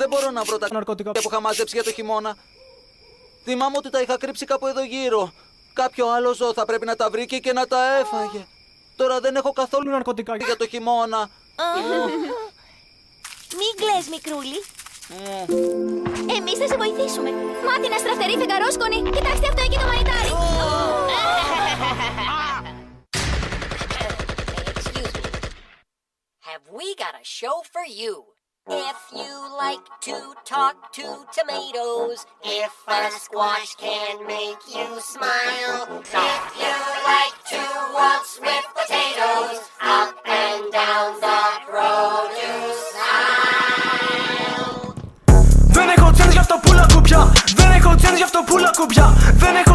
Δεν μπορώ να βρω τα Ναρκωτικά. που είχα μαζέψει για το χειμώνα. Θυμάμαι ότι τα είχα κρύψει κάπου εδώ γύρω. Κάποιο άλλο ζώο θα πρέπει να τα βρήκε και να τα έφαγε. Τώρα δεν έχω καθόλου Ναρκωτικά. για το χειμώνα. Μην κλαις, μικρούλι. Εμείς θα σε βοηθήσουμε. Μάτι να στραφτερεί φεγγαρόσκονη. Κοιτάξτε αυτό εκεί το μανιτάρι. Excuse me. Have we got a show for you? If you like to talk to tomatoes, if a squash can make you smile, if you like to waltz with potatoes, up and down the produce aisle. Δεν έχω τσέντ γι' αυτό πουλα κουπιά. Δεν έχω τσέντ γι' αυτό πουλα κουπιά. Δεν έχω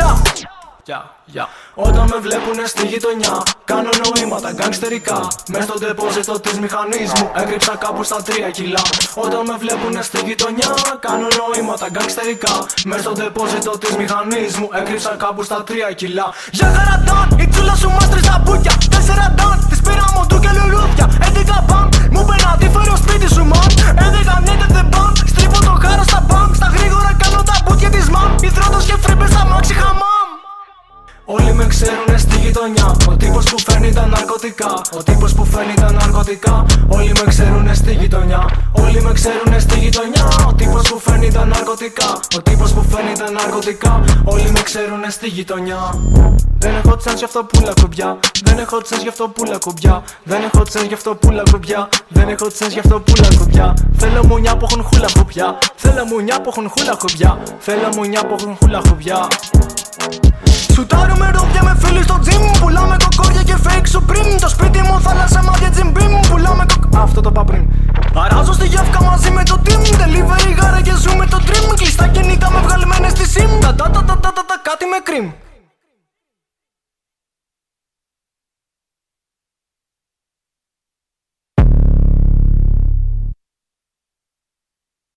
έχουν χούλα κουπιά. Yeah, yeah. Όταν με βλέπουνε στη γειτονιά, κάνω νοήματα γκανγκστερικά. Μες στο τεπόζιτο της μηχανής μου, έκρυψα κάπου στα τρία κιλά. Όταν με βλέπουνε στη γειτονιά, κάνω νοήματα γκανγκστερικά. Μες στο τεπόζιτο της μηχανής μου, έκρυψα κάπου στα τρία κιλά. Για χαραντάν, η τσούλα Όλοι με ξέρουνε στη γειτονιά. Ο τύπος που φέρνει τα ναρκωτικά. Ο τύπος που φέρνει τα ναρκωτικά. Όλοι με ξέρουνε στη γειτονιά. Όλοι με ξέρουνε στη γειτονιά. Ο τύπος που φέρνει τα ναρκωτικά. Ο τύπος που φέρνει τα ναρκωτικά. Όλοι με ξέρουνε στη γειτονιά. Δεν έχω τσάνς γι' αυτό πουλα κουμπιά. Δεν έχω τσάνς γι' αυτό πουλα κουμπιά. Δεν έχω τσάνς γι' αυτό πουλα κουμπιά. Δεν έχω τσάνς γι' αυτό πουλα κουμπιά. Θέλω μουνιά που έχουν χούλα κουμπιά. Θέλω μουνιά που έχουν χούλα κουμπιά. Θέλω μουνιά που έχουν χούλα κουμπιά. Σουτάρουμε ρόπια με φίλοι στο gym Πουλάμε κοκόρια και fake supreme. Το σπίτι μου θάλασσα μάτια τζιμπ Πουλάμε κοκ... Αυτό το είπα πριν Αράζω στη γεύκα μαζί με το team. Delivery γάρα και ζούμε το dream. Κλειστά κινητά με βγαλμένες στη sim. Τα τα τα τα τα τα κάτι με cream